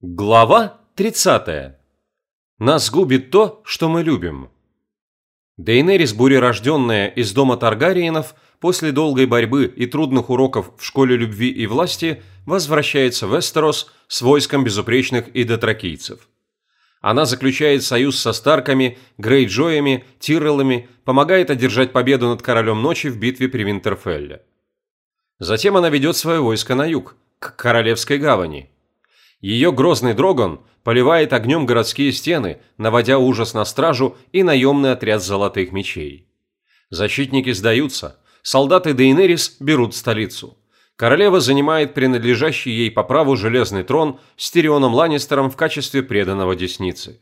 Глава 30. Нас губит то, что мы любим. Дейнерис, бурерожденная из дома Таргариенов, после долгой борьбы и трудных уроков в школе любви и власти, возвращается в Эстерос с войском безупречных идотракийцев. Она заключает союз со Старками, Грейджоями, Тирреллами, помогает одержать победу над Королем Ночи в битве при Винтерфелле. Затем она ведет свое войско на юг, к Королевской гавани – ее грозный дрогон поливает огнем городские стены, наводя ужас на стражу и наемный отряд золотых мечей. Защитники сдаются, солдаты Дейнерис берут столицу. Королева занимает принадлежащий ей по праву железный трон с Тирионом Ланнистером в качестве преданного десницы.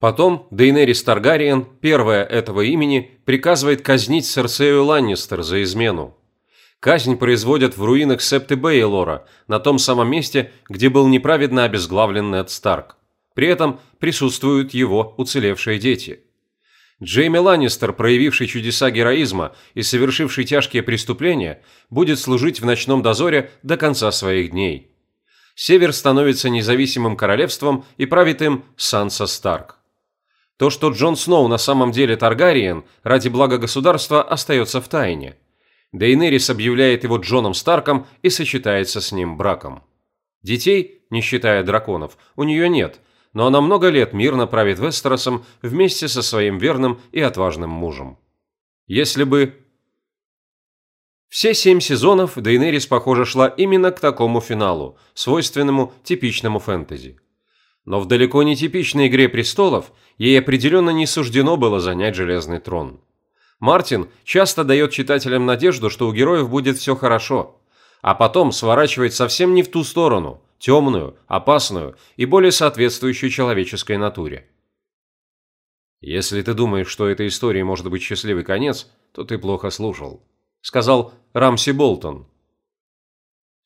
Потом Дейнерис Таргариен, первая этого имени, приказывает казнить Серсею Ланнистер за измену. Казнь производят в руинах Септы Бейлора, на том самом месте, где был неправедно обезглавлен Нед Старк. При этом присутствуют его уцелевшие дети. Джейми Ланнистер, проявивший чудеса героизма и совершивший тяжкие преступления, будет служить в ночном дозоре до конца своих дней. Север становится независимым королевством и правит им Санса Старк. То, что Джон Сноу на самом деле Таргариен, ради блага государства остается в тайне – Дейнерис объявляет его Джоном Старком и сочетается с ним браком. Детей, не считая драконов, у нее нет, но она много лет мирно правит Вестеросом вместе со своим верным и отважным мужем. Если бы... Все семь сезонов Дейнерис, похоже, шла именно к такому финалу, свойственному типичному фэнтези. Но в далеко не типичной «Игре престолов» ей определенно не суждено было занять Железный трон. Мартин часто дает читателям надежду, что у героев будет все хорошо, а потом сворачивает совсем не в ту сторону, темную, опасную и более соответствующую человеческой натуре. «Если ты думаешь, что этой истории может быть счастливый конец, то ты плохо слушал», – сказал Рамси Болтон.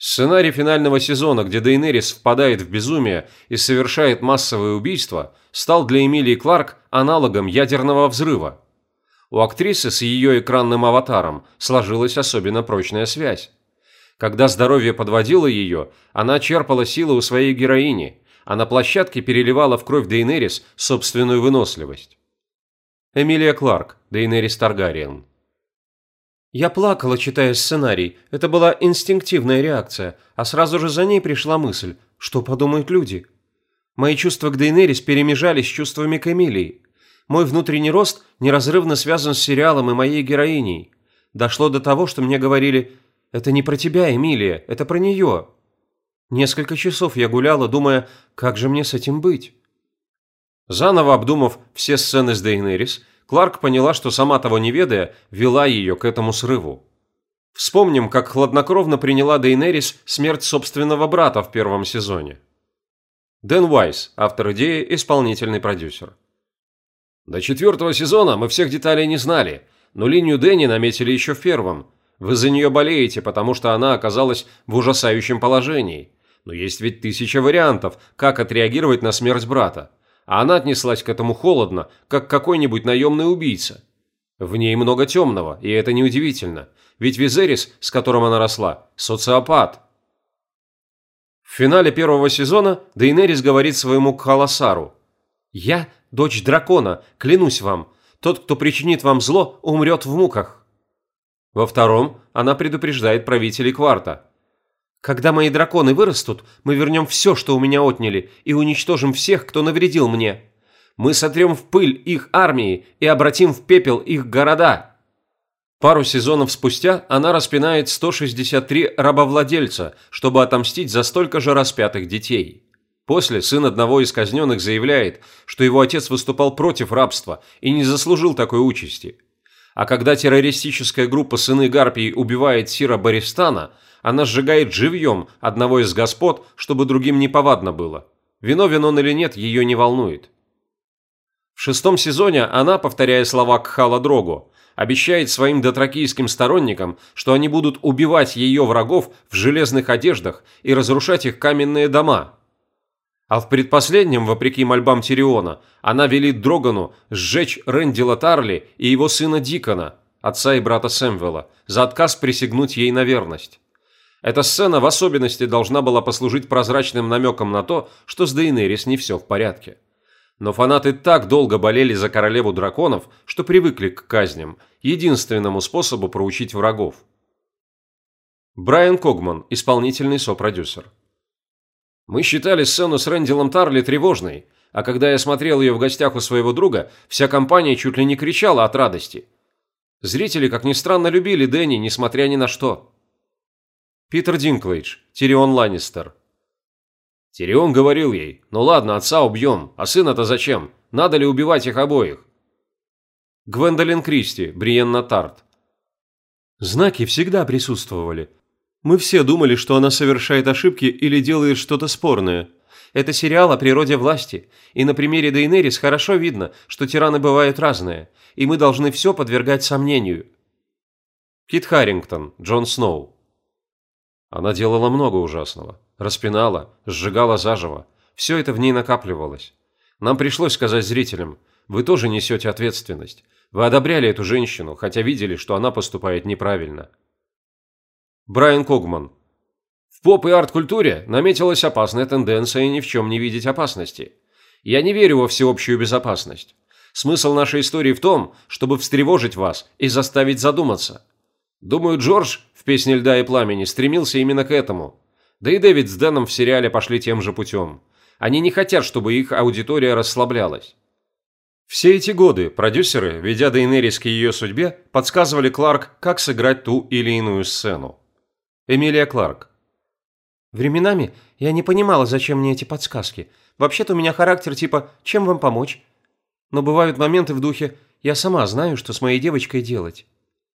Сценарий финального сезона, где Дейнерис впадает в безумие и совершает массовое убийство, стал для Эмилии Кларк аналогом ядерного взрыва. У актрисы с ее экранным аватаром сложилась особенно прочная связь. Когда здоровье подводило ее, она черпала силы у своей героини, а на площадке переливала в кровь Дейнерис собственную выносливость. Эмилия Кларк, Дейнерис Таргариен. Я плакала, читая сценарий. Это была инстинктивная реакция, а сразу же за ней пришла мысль, что подумают люди. Мои чувства к Дейнерис перемежались с чувствами к Эмилии. Мой внутренний рост неразрывно связан с сериалом и моей героиней. Дошло до того, что мне говорили «Это не про тебя, Эмилия, это про нее». Несколько часов я гуляла, думая, как же мне с этим быть. Заново обдумав все сцены с Дейнерис, Кларк поняла, что сама того не ведая, вела ее к этому срыву. Вспомним, как хладнокровно приняла Дейнерис смерть собственного брата в первом сезоне. Дэн Уайс, автор идеи, исполнительный продюсер. До четвертого сезона мы всех деталей не знали, но линию Дэнни наметили еще в первом. Вы за нее болеете, потому что она оказалась в ужасающем положении. Но есть ведь тысяча вариантов, как отреагировать на смерть брата. А она отнеслась к этому холодно, как какой-нибудь наемный убийца. В ней много темного, и это неудивительно. Ведь Визерис, с которым она росла, социопат. В финале первого сезона Дейнерис говорит своему Кхаласару. «Я дочь дракона, клянусь вам. Тот, кто причинит вам зло, умрет в муках». Во втором она предупреждает правителей кварта. «Когда мои драконы вырастут, мы вернем все, что у меня отняли, и уничтожим всех, кто навредил мне. Мы сотрем в пыль их армии и обратим в пепел их города». Пару сезонов спустя она распинает 163 рабовладельца, чтобы отомстить за столько же распятых детей. После сын одного из казненных заявляет, что его отец выступал против рабства и не заслужил такой участи. А когда террористическая группа «Сыны Гарпии» убивает Сира Баристана, она сжигает живьем одного из господ, чтобы другим не повадно было. Виновен он или нет, ее не волнует. В шестом сезоне она, повторяя слова Кхала Дрогу, обещает своим дотракийским сторонникам, что они будут убивать ее врагов в железных одеждах и разрушать их каменные дома – а в предпоследнем, вопреки мольбам Тириона, она велит Дрогану сжечь Рэндила Тарли и его сына Дикона, отца и брата Сэмвелла, за отказ присягнуть ей на верность. Эта сцена в особенности должна была послужить прозрачным намеком на то, что с Дейнерис не все в порядке. Но фанаты так долго болели за королеву драконов, что привыкли к казням, единственному способу проучить врагов. Брайан Когман, исполнительный сопродюсер. Мы считали сцену с Рэндилом Тарли тревожной, а когда я смотрел ее в гостях у своего друга, вся компания чуть ли не кричала от радости. Зрители, как ни странно, любили Дэнни, несмотря ни на что. Питер Динклейдж, Тирион Ланнистер. Тирион говорил ей, ну ладно, отца убьем, а сына-то зачем? Надо ли убивать их обоих? Гвендолин Кристи, Бриенна Тарт. Знаки всегда присутствовали. Мы все думали, что она совершает ошибки или делает что-то спорное. Это сериал о природе власти, и на примере Дейнерис хорошо видно, что тираны бывают разные, и мы должны все подвергать сомнению. Кит Харрингтон, Джон Сноу. Она делала много ужасного. Распинала, сжигала заживо. Все это в ней накапливалось. Нам пришлось сказать зрителям, вы тоже несете ответственность. Вы одобряли эту женщину, хотя видели, что она поступает неправильно. Брайан Когман. В поп- и арт-культуре наметилась опасная тенденция ни в чем не видеть опасности. Я не верю во всеобщую безопасность. Смысл нашей истории в том, чтобы встревожить вас и заставить задуматься. Думаю, Джордж в «Песне льда и пламени» стремился именно к этому. Да и Дэвид с Дэном в сериале пошли тем же путем. Они не хотят, чтобы их аудитория расслаблялась. Все эти годы продюсеры, ведя Дейнерис к ее судьбе, подсказывали Кларк, как сыграть ту или иную сцену. Эмилия Кларк. Временами я не понимала, зачем мне эти подсказки. Вообще-то у меня характер типа «чем вам помочь?». Но бывают моменты в духе «я сама знаю, что с моей девочкой делать».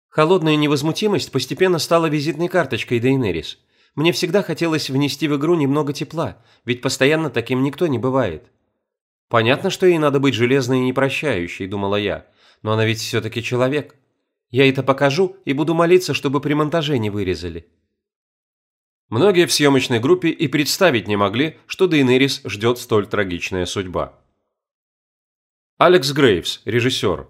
Холодная невозмутимость постепенно стала визитной карточкой Дейнерис. Мне всегда хотелось внести в игру немного тепла, ведь постоянно таким никто не бывает. Понятно, что ей надо быть железной и непрощающей, думала я, но она ведь все-таки человек. Я это покажу и буду молиться, чтобы при монтаже не вырезали. Многие в съемочной группе и представить не могли, что Дейнерис ждет столь трагичная судьба. Алекс Грейвс, режиссер,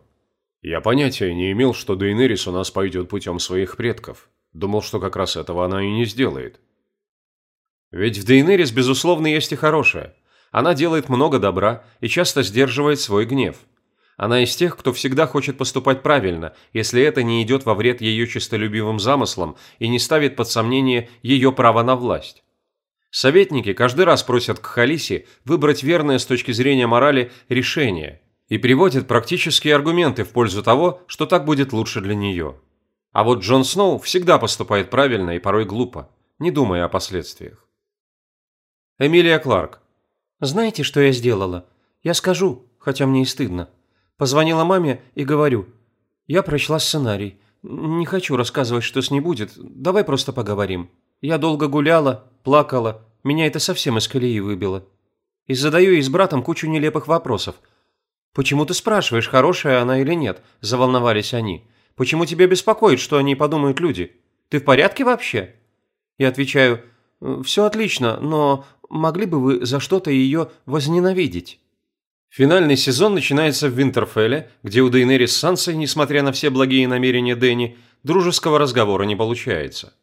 я понятия не имел, что Дейнерис у нас пойдет путем своих предков. Думал, что как раз этого она и не сделает. Ведь в Дейнерис, безусловно, есть и хорошее. Она делает много добра и часто сдерживает свой гнев. Она из тех, кто всегда хочет поступать правильно, если это не идет во вред ее честолюбивым замыслам и не ставит под сомнение ее право на власть. Советники каждый раз просят к Халисе выбрать верное с точки зрения морали решение – и приводит практические аргументы в пользу того, что так будет лучше для нее. А вот Джон Сноу всегда поступает правильно и порой глупо, не думая о последствиях. Эмилия Кларк. «Знаете, что я сделала? Я скажу, хотя мне и стыдно. Позвонила маме и говорю, я прочла сценарий. Не хочу рассказывать, что с ней будет, давай просто поговорим. Я долго гуляла, плакала, меня это совсем из колеи выбило. И задаю ей с братом кучу нелепых вопросов – «Почему ты спрашиваешь, хорошая она или нет?» – заволновались они. «Почему тебя беспокоит, что они подумают люди? Ты в порядке вообще?» Я отвечаю, «Все отлично, но могли бы вы за что-то ее возненавидеть?» Финальный сезон начинается в Винтерфелле, где у Дейнерис с Сансой, несмотря на все благие намерения Дэнни, дружеского разговора не получается.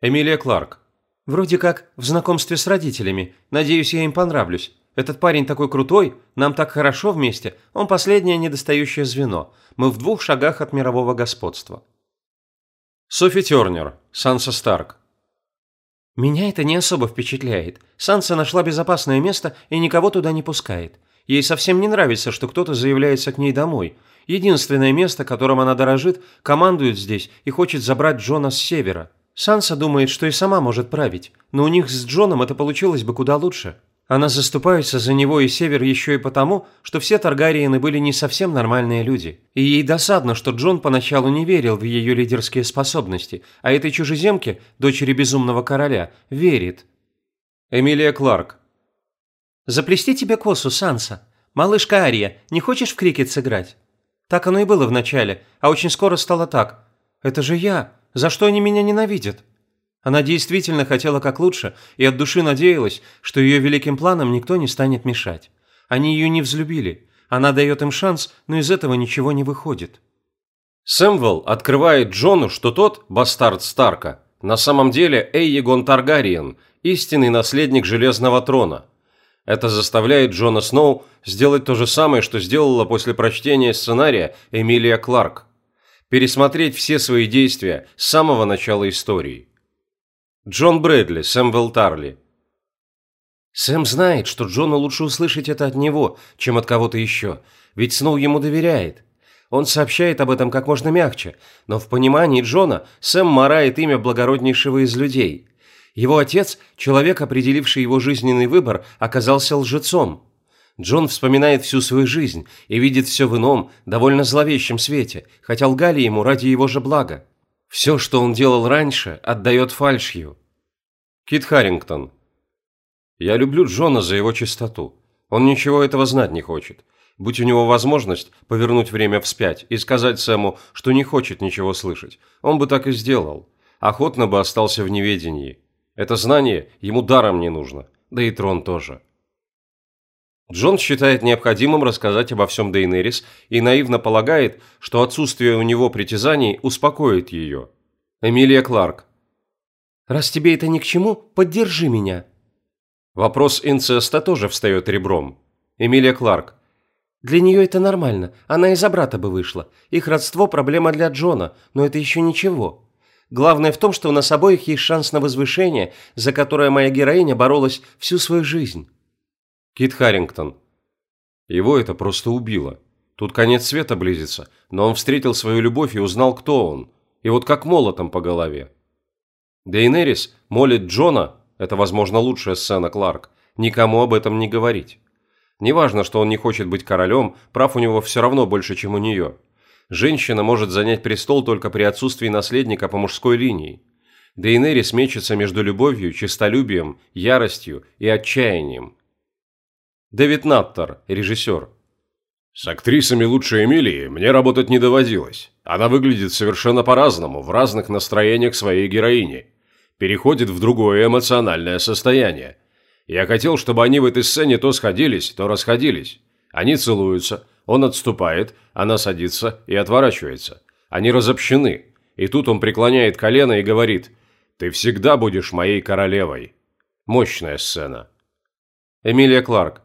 Эмилия Кларк. «Вроде как в знакомстве с родителями. Надеюсь, я им понравлюсь. Этот парень такой крутой, нам так хорошо вместе, он последнее недостающее звено. Мы в двух шагах от мирового господства. Софи Тернер, Санса Старк. Меня это не особо впечатляет. Санса нашла безопасное место и никого туда не пускает. Ей совсем не нравится, что кто-то заявляется к ней домой. Единственное место, которым она дорожит, командует здесь и хочет забрать Джона с севера. Санса думает, что и сама может править, но у них с Джоном это получилось бы куда лучше. Она заступается за него и Север еще и потому, что все Таргариены были не совсем нормальные люди. И ей досадно, что Джон поначалу не верил в ее лидерские способности, а этой чужеземке, дочери безумного короля, верит. Эмилия Кларк. «Заплести тебе косу, Санса. Малышка Ария, не хочешь в крикет сыграть?» Так оно и было вначале, а очень скоро стало так. «Это же я. За что они меня ненавидят?» Она действительно хотела как лучше и от души надеялась, что ее великим планам никто не станет мешать. Они ее не взлюбили. Она дает им шанс, но из этого ничего не выходит. Сэмвелл открывает Джону, что тот, бастард Старка, на самом деле Эйегон Таргариен, истинный наследник Железного Трона. Это заставляет Джона Сноу сделать то же самое, что сделала после прочтения сценария Эмилия Кларк. Пересмотреть все свои действия с самого начала истории. Джон Брэдли, Сэмвелл Тарли. Сэм знает, что Джону лучше услышать это от него, чем от кого-то еще, ведь Сноу ему доверяет. Он сообщает об этом как можно мягче, но в понимании Джона Сэм марает имя благороднейшего из людей. Его отец, человек, определивший его жизненный выбор, оказался лжецом. Джон вспоминает всю свою жизнь и видит все в ином, довольно зловещем свете, хотя лгали ему ради его же блага. Все, что он делал раньше, отдает фальшью. Кит Харрингтон. Я люблю Джона за его чистоту. Он ничего этого знать не хочет. Будь у него возможность повернуть время вспять и сказать Сэму, что не хочет ничего слышать, он бы так и сделал. Охотно бы остался в неведении. Это знание ему даром не нужно, да и трон тоже. Джон считает необходимым рассказать обо всем Дейнерис и наивно полагает, что отсутствие у него притязаний успокоит ее. Эмилия Кларк. «Раз тебе это ни к чему, поддержи меня». Вопрос инцеста тоже встает ребром. Эмилия Кларк. Для нее это нормально, она и за брата бы вышла. Их родство – проблема для Джона, но это еще ничего. Главное в том, что у нас обоих есть шанс на возвышение, за которое моя героиня боролась всю свою жизнь. Кит Харрингтон. Его это просто убило. Тут конец света близится, но он встретил свою любовь и узнал, кто он. И вот как молотом по голове. Дейнерис молит Джона, это, возможно, лучшая сцена Кларк, никому об этом не говорить. Неважно, что он не хочет быть королем, прав у него все равно больше, чем у нее. Женщина может занять престол только при отсутствии наследника по мужской линии. Дейнерис мечется между любовью, честолюбием, яростью и отчаянием. Дэвид Наттер, режиссер. С актрисами лучше Эмилии мне работать не доводилось. Она выглядит совершенно по-разному, в разных настроениях своей героини. Переходит в другое эмоциональное состояние. Я хотел, чтобы они в этой сцене то сходились, то расходились. Они целуются, он отступает, она садится и отворачивается. Они разобщены. И тут он преклоняет колено и говорит «Ты всегда будешь моей королевой». Мощная сцена. Эмилия Кларк.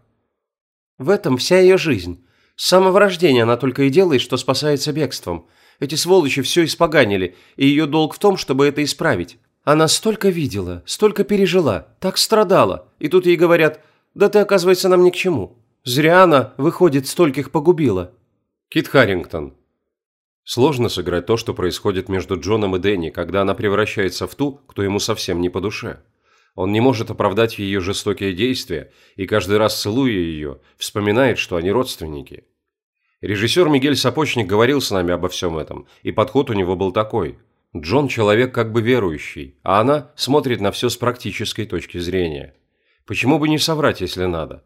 В этом вся ее жизнь. С самого рождения она только и делает, что спасается бегством. Эти сволочи все испоганили, и ее долг в том, чтобы это исправить. Она столько видела, столько пережила, так страдала, и тут ей говорят, да ты, оказывается, нам ни к чему. Зря она, выходит, стольких погубила. Кит Харрингтон. Сложно сыграть то, что происходит между Джоном и Дэнни, когда она превращается в ту, кто ему совсем не по душе. Он не может оправдать ее жестокие действия, и каждый раз целуя ее, вспоминает, что они родственники. Режиссер Мигель Сапочник говорил с нами обо всем этом, и подход у него был такой – Джон человек как бы верующий, а она смотрит на все с практической точки зрения. Почему бы не соврать, если надо?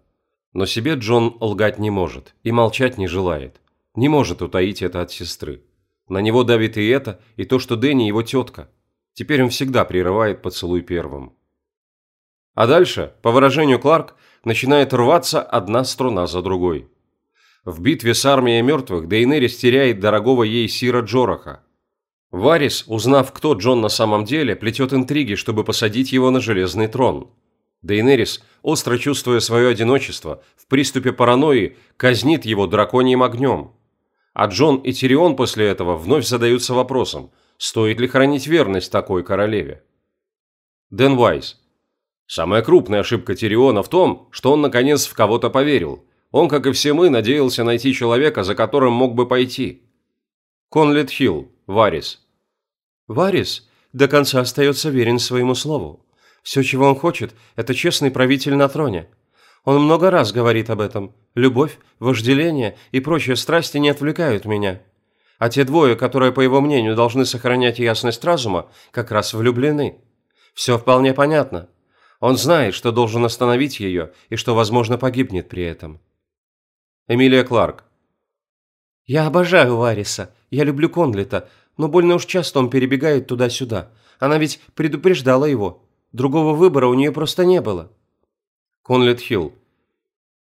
Но себе Джон лгать не может и молчать не желает. Не может утаить это от сестры. На него давит и это, и то, что Дэнни его тетка. Теперь он всегда прерывает поцелуй первым. А дальше, по выражению Кларк, начинает рваться одна струна за другой. В битве с армией мертвых Дейнерис теряет дорогого ей Сира Джораха, Варис, узнав, кто Джон на самом деле, плетет интриги, чтобы посадить его на железный трон. Дейнерис, остро чувствуя свое одиночество, в приступе паранойи казнит его драконьим огнем. А Джон и Тирион после этого вновь задаются вопросом, стоит ли хранить верность такой королеве. Дэн Вайс. Самая крупная ошибка Тириона в том, что он наконец в кого-то поверил. Он, как и все мы, надеялся найти человека, за которым мог бы пойти. Конлет Хилл. Варис. Варис до конца остается верен своему слову. Все, чего он хочет, это честный правитель на троне. Он много раз говорит об этом. Любовь, вожделение и прочие страсти не отвлекают меня. А те двое, которые, по его мнению, должны сохранять ясность разума, как раз влюблены. Все вполне понятно. Он знает, что должен остановить ее и что, возможно, погибнет при этом. Эмилия Кларк. «Я обожаю Вариса. Я люблю Конлета. Но больно уж часто он перебегает туда-сюда. Она ведь предупреждала его. Другого выбора у нее просто не было». Конлет Хилл.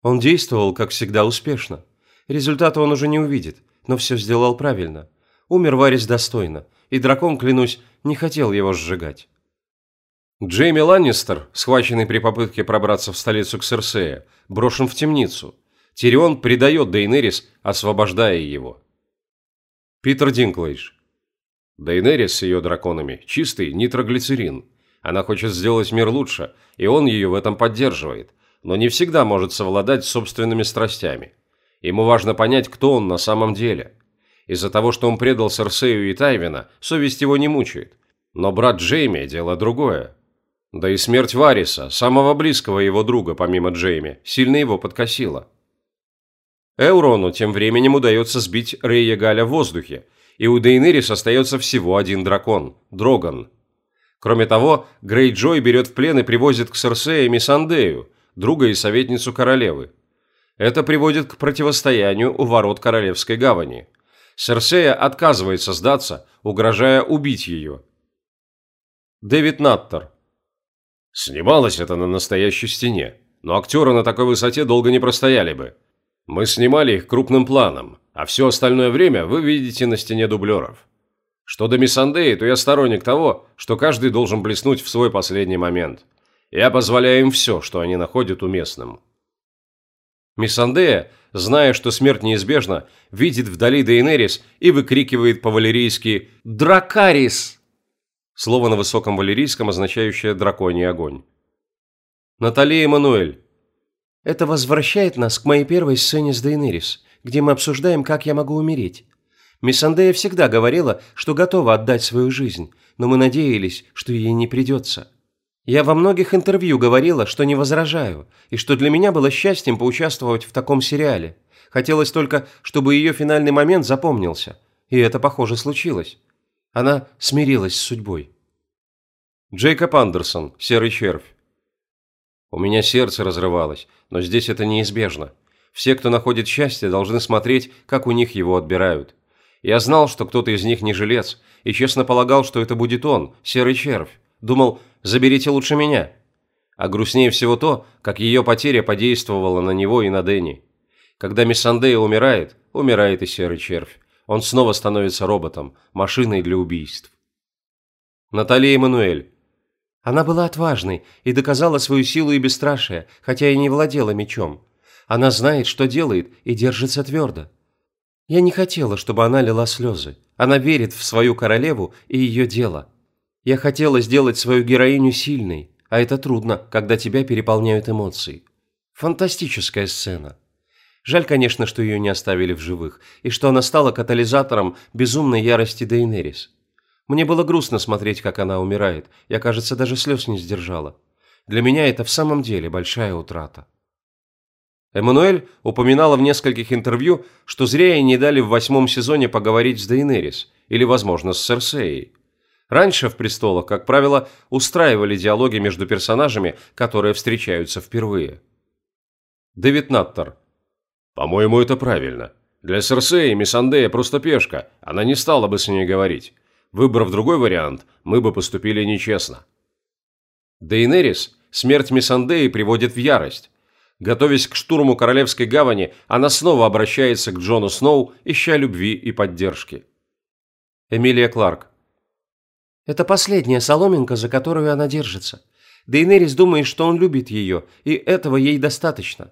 Он действовал, как всегда, успешно. Результата он уже не увидит, но все сделал правильно. Умер Варис достойно. И дракон, клянусь, не хотел его сжигать. Джейми Ланнистер, схваченный при попытке пробраться в столицу Ксерсея, брошен в темницу. Тирион предает Дейнерис, освобождая его. Питер Динклейдж. Дейнерис с ее драконами – чистый нитроглицерин. Она хочет сделать мир лучше, и он ее в этом поддерживает, но не всегда может совладать собственными страстями. Ему важно понять, кто он на самом деле. Из-за того, что он предал Серсею и Тайвина, совесть его не мучает. Но брат Джейми – дело другое. Да и смерть Вариса, самого близкого его друга, помимо Джейми, сильно его подкосила. Эурону тем временем удается сбить Рейя Галя в воздухе, и у Дейнерис остается всего один дракон – Дроган. Кроме того, Грей Джой берет в плен и привозит к Серсея Мисандею, друга и советницу королевы. Это приводит к противостоянию у ворот Королевской гавани. Серсея отказывается сдаться, угрожая убить ее. Дэвид Наттер Снималось это на настоящей стене, но актеры на такой высоте долго не простояли бы. Мы снимали их крупным планом, а все остальное время вы видите на стене дублеров. Что до Миссандеи, то я сторонник того, что каждый должен блеснуть в свой последний момент. Я позволяю им все, что они находят уместным. Миссандея, зная, что смерть неизбежна, видит вдали Дейнерис и выкрикивает по-валерийски «Дракарис!» Слово на высоком валерийском, означающее «драконий огонь». Наталья Эммануэль. Это возвращает нас к моей первой сцене с Дейнерис, где мы обсуждаем, как я могу умереть. Миссандея всегда говорила, что готова отдать свою жизнь, но мы надеялись, что ей не придется. Я во многих интервью говорила, что не возражаю, и что для меня было счастьем поучаствовать в таком сериале. Хотелось только, чтобы ее финальный момент запомнился, и это, похоже, случилось. Она смирилась с судьбой. Джейкоб Андерсон, Серый червь. У меня сердце разрывалось, но здесь это неизбежно. Все, кто находит счастье, должны смотреть, как у них его отбирают. Я знал, что кто-то из них не жилец, и честно полагал, что это будет он, Серый червь. Думал, заберите лучше меня. А грустнее всего то, как ее потеря подействовала на него и на Дэнни. Когда Миссандея умирает, умирает и Серый червь. Он снова становится роботом, машиной для убийств. Наталья Эммануэль. Она была отважной и доказала свою силу и бесстрашие, хотя и не владела мечом. Она знает, что делает, и держится твердо. Я не хотела, чтобы она лила слезы. Она верит в свою королеву и ее дело. Я хотела сделать свою героиню сильной, а это трудно, когда тебя переполняют эмоции. Фантастическая сцена. Жаль, конечно, что ее не оставили в живых, и что она стала катализатором безумной ярости Дейнерис. Мне было грустно смотреть, как она умирает. Я, кажется, даже слез не сдержала. Для меня это в самом деле большая утрата. Эммануэль упоминала в нескольких интервью, что зря ей не дали в восьмом сезоне поговорить с Дейнерис, или, возможно, с Серсеей. Раньше в «Престолах», как правило, устраивали диалоги между персонажами, которые встречаются впервые. Дэвид Наттер, по-моему, это правильно. Для Серсеи Миссандея просто пешка, она не стала бы с ней говорить. Выбрав другой вариант, мы бы поступили нечестно. Дейнерис смерть Миссандеи приводит в ярость. Готовясь к штурму Королевской гавани, она снова обращается к Джону Сноу, ища любви и поддержки. Эмилия Кларк. Это последняя соломинка, за которую она держится. Дейнерис думает, что он любит ее, и этого ей достаточно.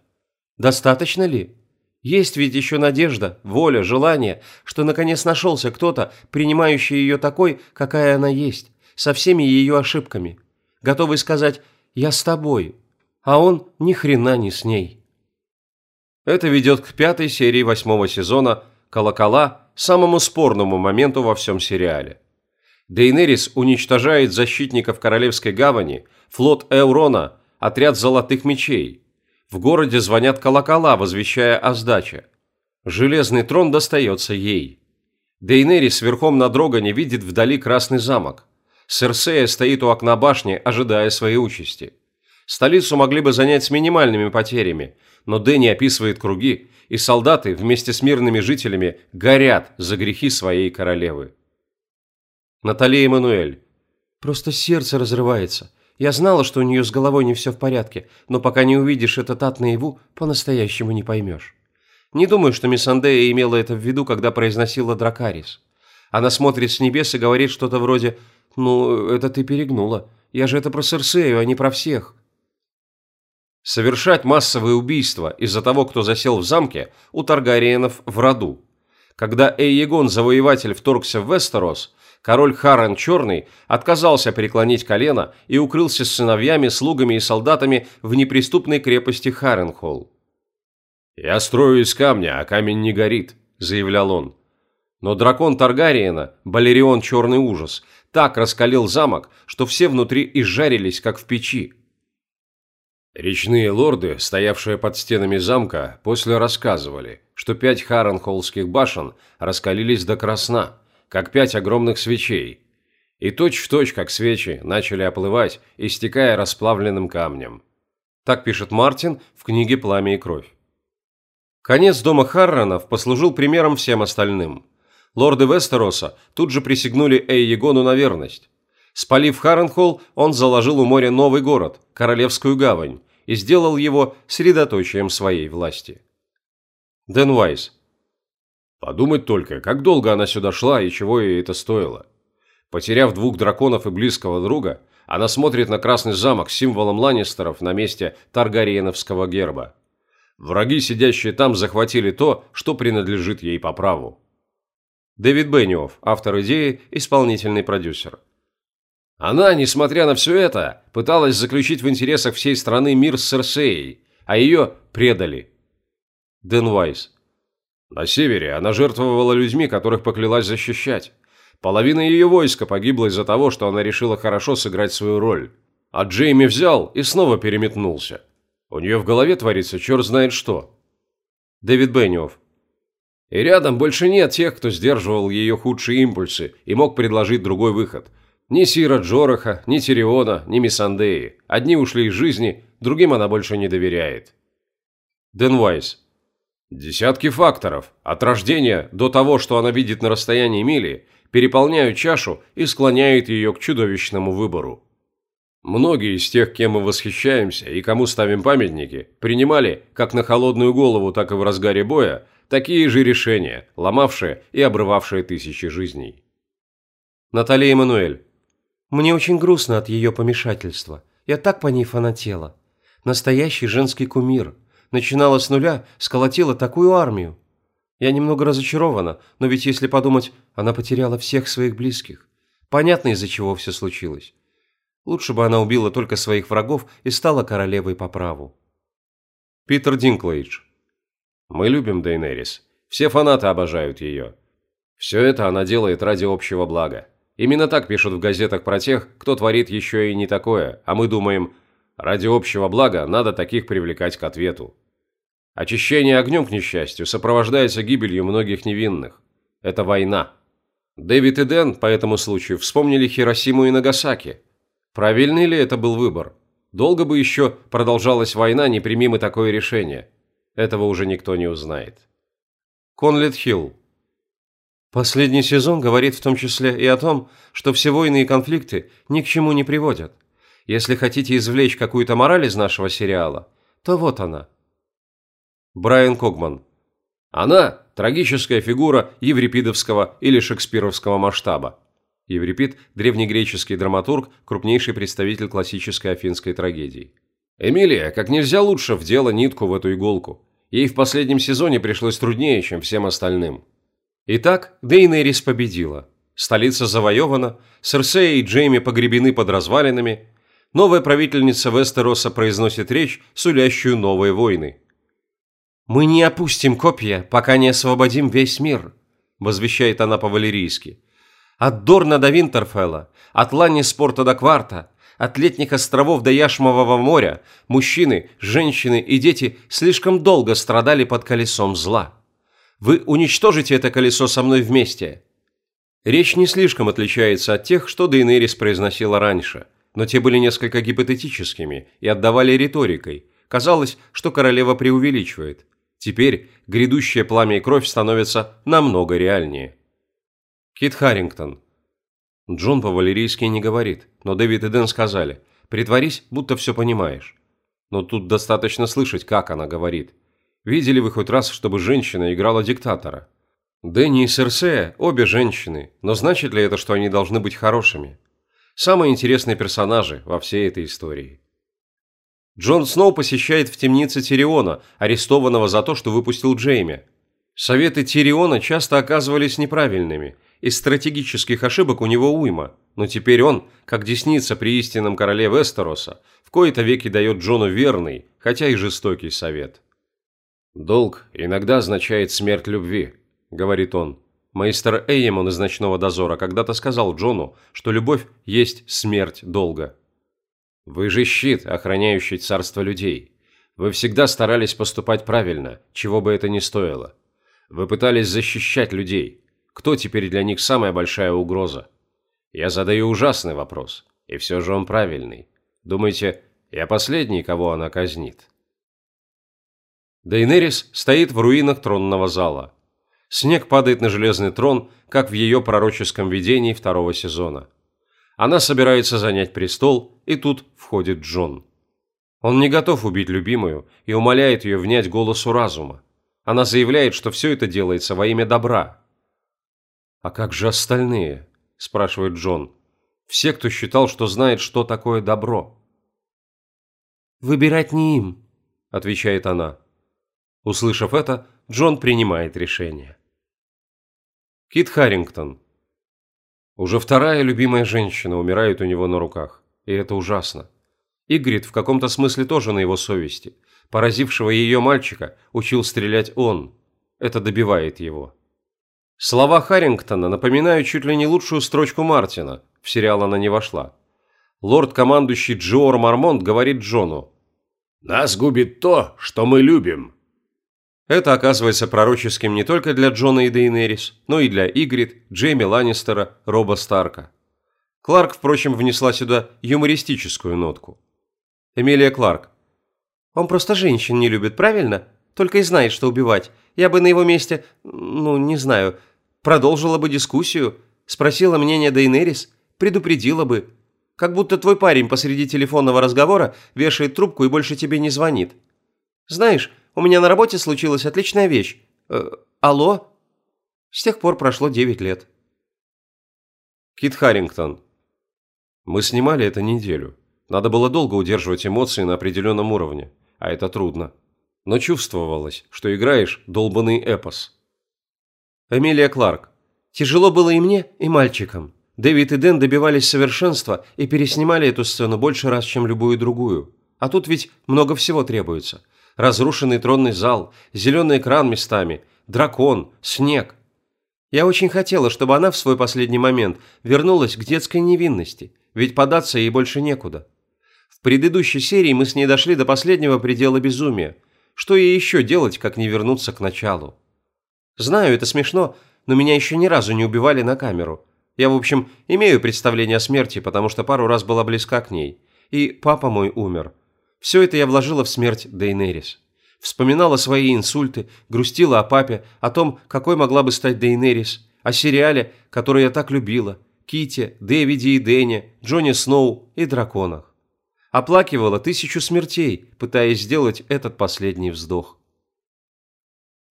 Достаточно ли? Есть ведь еще надежда, воля, желание, что наконец нашелся кто-то, принимающий ее такой, какая она есть, со всеми ее ошибками, готовый сказать «я с тобой», а он ни хрена не с ней. Это ведет к пятой серии восьмого сезона «Колокола», самому спорному моменту во всем сериале. Дейнерис уничтожает защитников Королевской гавани, флот Эурона, отряд Золотых Мечей – в городе звонят колокола, возвещая о сдаче. Железный трон достается ей. Дейнерис верхом на Дрогане видит вдали Красный замок. Серсея стоит у окна башни, ожидая своей участи. Столицу могли бы занять с минимальными потерями, но Дэнни описывает круги, и солдаты вместе с мирными жителями горят за грехи своей королевы. Наталья Эммануэль. Просто сердце разрывается. Я знала, что у нее с головой не все в порядке, но пока не увидишь этот ад наяву, по-настоящему не поймешь. Не думаю, что мисс имела это в виду, когда произносила Дракарис. Она смотрит с небес и говорит что-то вроде Ну, это ты перегнула. Я же это про Серсею, а не про всех. Совершать массовые убийства из-за того, кто засел в замке, у Таргариенов в роду. Когда Эйегон Завоеватель вторгся в Вестерос, король Харан Черный отказался преклонить колено и укрылся с сыновьями, слугами и солдатами в неприступной крепости Харенхолл. «Я строю из камня, а камень не горит», – заявлял он. Но дракон Таргариена, Балерион Черный Ужас, так раскалил замок, что все внутри изжарились, как в печи. Речные лорды, стоявшие под стенами замка, после рассказывали, что пять Харенхоллских башен раскалились до красна, как пять огромных свечей, и точь-в-точь, точь, как свечи, начали оплывать, истекая расплавленным камнем. Так пишет Мартин в книге «Пламя и кровь». Конец дома Харронов послужил примером всем остальным. Лорды Вестероса тут же присягнули Эйегону на верность. Спалив Харренхолл, он заложил у моря новый город, Королевскую гавань, и сделал его средоточием своей власти. Дэн Уайс. Подумать только, как долго она сюда шла и чего ей это стоило. Потеряв двух драконов и близкого друга, она смотрит на Красный замок с символом Ланнистеров на месте Таргариеновского герба. Враги, сидящие там, захватили то, что принадлежит ей по праву. Дэвид Бенниофф, автор идеи, исполнительный продюсер. Она, несмотря на все это, пыталась заключить в интересах всей страны мир с Серсеей, а ее предали. Дэн Вайс. На севере она жертвовала людьми, которых поклялась защищать. Половина ее войска погибла из-за того, что она решила хорошо сыграть свою роль. А Джейми взял и снова переметнулся. У нее в голове творится черт знает что. Дэвид Бенниофф. И рядом больше нет тех, кто сдерживал ее худшие импульсы и мог предложить другой выход. Ни Сира Джораха, ни Тириона, ни Миссандеи. Одни ушли из жизни, другим она больше не доверяет. Дэн Вайс. Десятки факторов, от рождения до того, что она видит на расстоянии мили, переполняют чашу и склоняют ее к чудовищному выбору. Многие из тех, кем мы восхищаемся и кому ставим памятники, принимали, как на холодную голову, так и в разгаре боя, такие же решения, ломавшие и обрывавшие тысячи жизней. Наталья Эммануэль. Мне очень грустно от ее помешательства. Я так по ней фанатела. Настоящий женский кумир. Начинала с нуля, сколотила такую армию. Я немного разочарована, но ведь если подумать, она потеряла всех своих близких. Понятно, из-за чего все случилось. Лучше бы она убила только своих врагов и стала королевой по праву. Питер Динклейдж. Мы любим Дейнерис. Все фанаты обожают ее. Все это она делает ради общего блага. Именно так пишут в газетах про тех, кто творит еще и не такое, а мы думаем, ради общего блага надо таких привлекать к ответу. Очищение огнем, к несчастью, сопровождается гибелью многих невинных. Это война. Дэвид и Дэн по этому случаю вспомнили Хиросиму и Нагасаки – Правильный ли это был выбор? Долго бы еще продолжалась война, не прими такое решение. Этого уже никто не узнает. Конлет Хилл. Последний сезон говорит в том числе и о том, что все войны и конфликты ни к чему не приводят. Если хотите извлечь какую-то мораль из нашего сериала, то вот она. Брайан Когман. Она – трагическая фигура еврипидовского или шекспировского масштаба. Еврипид – древнегреческий драматург, крупнейший представитель классической афинской трагедии. Эмилия как нельзя лучше вдела нитку в эту иголку. Ей в последнем сезоне пришлось труднее, чем всем остальным. Итак, Дейнерис победила. Столица завоевана, Серсея и Джейми погребены под развалинами. Новая правительница Вестероса произносит речь, сулящую новые войны. «Мы не опустим копья, пока не освободим весь мир», – возвещает она по-валерийски. От Дорна до Винтерфелла, от Ланниспорта до Кварта, от летних островов до Яшмового моря мужчины, женщины и дети слишком долго страдали под колесом зла. Вы уничтожите это колесо со мной вместе. Речь не слишком отличается от тех, что Дейнерис произносила раньше, но те были несколько гипотетическими и отдавали риторикой. Казалось, что королева преувеличивает. Теперь грядущее пламя и кровь становятся намного реальнее. Кит Харрингтон. Джон по-валерийски не говорит, но Дэвид и Дэн сказали, притворись, будто все понимаешь. Но тут достаточно слышать, как она говорит. Видели вы хоть раз, чтобы женщина играла диктатора? Дэнни и Серсея – обе женщины, но значит ли это, что они должны быть хорошими? Самые интересные персонажи во всей этой истории. Джон Сноу посещает в темнице Тириона, арестованного за то, что выпустил Джейми. Советы Тириона часто оказывались неправильными, из стратегических ошибок у него уйма, но теперь он, как десница при истинном короле Вестероса, в кои-то веки дает Джону верный, хотя и жестокий совет. «Долг иногда означает смерть любви», – говорит он. Мейстер Эйемон из «Ночного дозора» когда-то сказал Джону, что любовь есть смерть долга. Вы же щит, охраняющий царство людей. Вы всегда старались поступать правильно, чего бы это ни стоило. Вы пытались защищать людей. Кто теперь для них самая большая угроза? Я задаю ужасный вопрос, и все же он правильный. Думаете, я последний, кого она казнит? Дейнерис стоит в руинах тронного зала. Снег падает на железный трон, как в ее пророческом видении второго сезона. Она собирается занять престол, и тут входит Джон. Он не готов убить любимую и умоляет ее внять голосу разума. Она заявляет, что все это делается во имя добра. «А как же остальные?» – спрашивает Джон. «Все, кто считал, что знает, что такое добро». «Выбирать не им», – отвечает она. Услышав это, Джон принимает решение. Кит Харрингтон, уже вторая любимая женщина умирает у него на руках, и это ужасно. Игрит в каком-то смысле тоже на его совести. Поразившего ее мальчика учил стрелять он. Это добивает его. Слова Харрингтона напоминают чуть ли не лучшую строчку Мартина. В сериал она не вошла. Лорд-командующий Джоор Мармонт говорит Джону. «Нас губит то, что мы любим». Это оказывается пророческим не только для Джона и Дейнерис, но и для Игрит, Джейми Ланнистера, Роба Старка. Кларк, впрочем, внесла сюда юмористическую нотку. Эмилия Кларк. «Он просто женщин не любит, правильно? Только и знает, что убивать. Я бы на его месте, ну, не знаю, продолжила бы дискуссию, спросила мнение Дейнерис, предупредила бы. Как будто твой парень посреди телефонного разговора вешает трубку и больше тебе не звонит. Знаешь, у меня на работе случилась отличная вещь. Э, алло? С тех пор прошло 9 лет. Кит Харрингтон. Мы снимали это неделю. Надо было долго удерживать эмоции на определенном уровне, а это трудно. Но чувствовалось, что играешь долбанный эпос. Эмилия Кларк. Тяжело было и мне, и мальчикам. Дэвид и Дэн добивались совершенства и переснимали эту сцену больше раз, чем любую другую. А тут ведь много всего требуется разрушенный тронный зал, зеленый экран местами, дракон, снег. Я очень хотела, чтобы она в свой последний момент вернулась к детской невинности, ведь податься ей больше некуда. В предыдущей серии мы с ней дошли до последнего предела безумия. Что ей еще делать, как не вернуться к началу? Знаю, это смешно, но меня еще ни разу не убивали на камеру. Я, в общем, имею представление о смерти, потому что пару раз была близка к ней. И папа мой умер. Все это я вложила в смерть Дейнерис. Вспоминала свои инсульты, грустила о папе, о том, какой могла бы стать Дейнерис, о сериале, который я так любила, Ките, Дэвиде и Дэне, Джонни Сноу и драконах. Оплакивала тысячу смертей, пытаясь сделать этот последний вздох.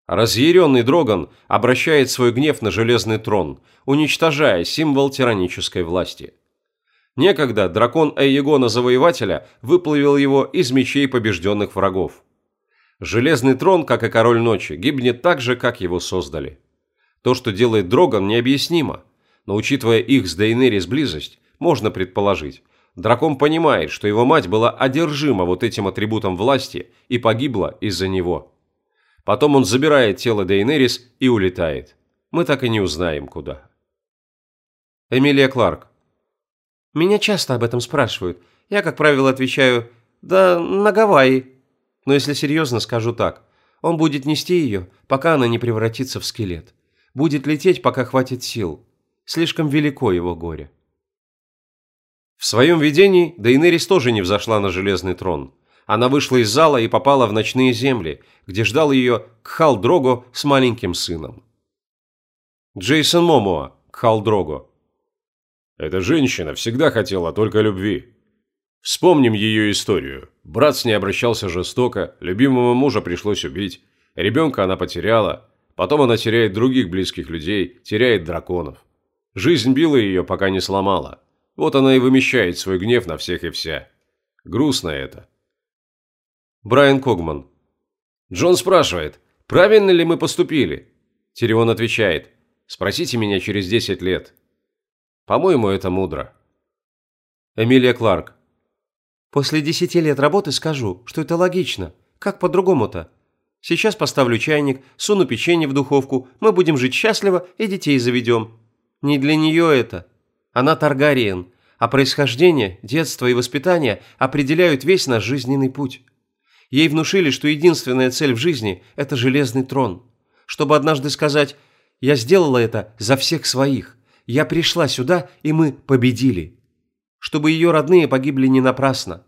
Разъяренный Дроган обращает свой гнев на железный трон, уничтожая символ тиранической власти – Некогда дракон Эйегона Завоевателя выплавил его из мечей побежденных врагов. Железный трон, как и Король Ночи, гибнет так же, как его создали. То, что делает Дроган, необъяснимо, но учитывая их с Дейнерис близость, можно предположить, дракон понимает, что его мать была одержима вот этим атрибутом власти и погибла из-за него. Потом он забирает тело Дейнерис и улетает. Мы так и не узнаем, куда. Эмилия Кларк меня часто об этом спрашивают. Я, как правило, отвечаю «Да на Гавайи». Но если серьезно, скажу так. Он будет нести ее, пока она не превратится в скелет. Будет лететь, пока хватит сил. Слишком велико его горе. В своем видении Дейнерис тоже не взошла на железный трон. Она вышла из зала и попала в ночные земли, где ждал ее Кхал Дрого с маленьким сыном. Джейсон Момоа, Кхал Дрого, эта женщина всегда хотела только любви. Вспомним ее историю. Брат с ней обращался жестоко, любимого мужа пришлось убить, ребенка она потеряла, потом она теряет других близких людей, теряет драконов. Жизнь била ее, пока не сломала. Вот она и вымещает свой гнев на всех и вся. Грустно это. Брайан Когман. Джон спрашивает, правильно ли мы поступили? Тирион отвечает, спросите меня через 10 лет. По-моему, это мудро. Эмилия Кларк. После десяти лет работы скажу, что это логично. Как по-другому-то? Сейчас поставлю чайник, суну печенье в духовку, мы будем жить счастливо и детей заведем. Не для нее это. Она Таргариен, а происхождение, детство и воспитание определяют весь наш жизненный путь. Ей внушили, что единственная цель в жизни – это железный трон. Чтобы однажды сказать «Я сделала это за всех своих», «Я пришла сюда, и мы победили». Чтобы ее родные погибли не напрасно.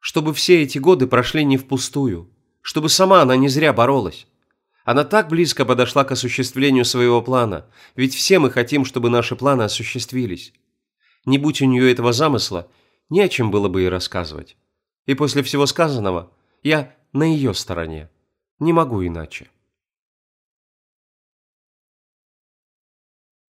Чтобы все эти годы прошли не впустую. Чтобы сама она не зря боролась. Она так близко подошла к осуществлению своего плана, ведь все мы хотим, чтобы наши планы осуществились. Не будь у нее этого замысла, не о чем было бы и рассказывать. И после всего сказанного я на ее стороне. Не могу иначе.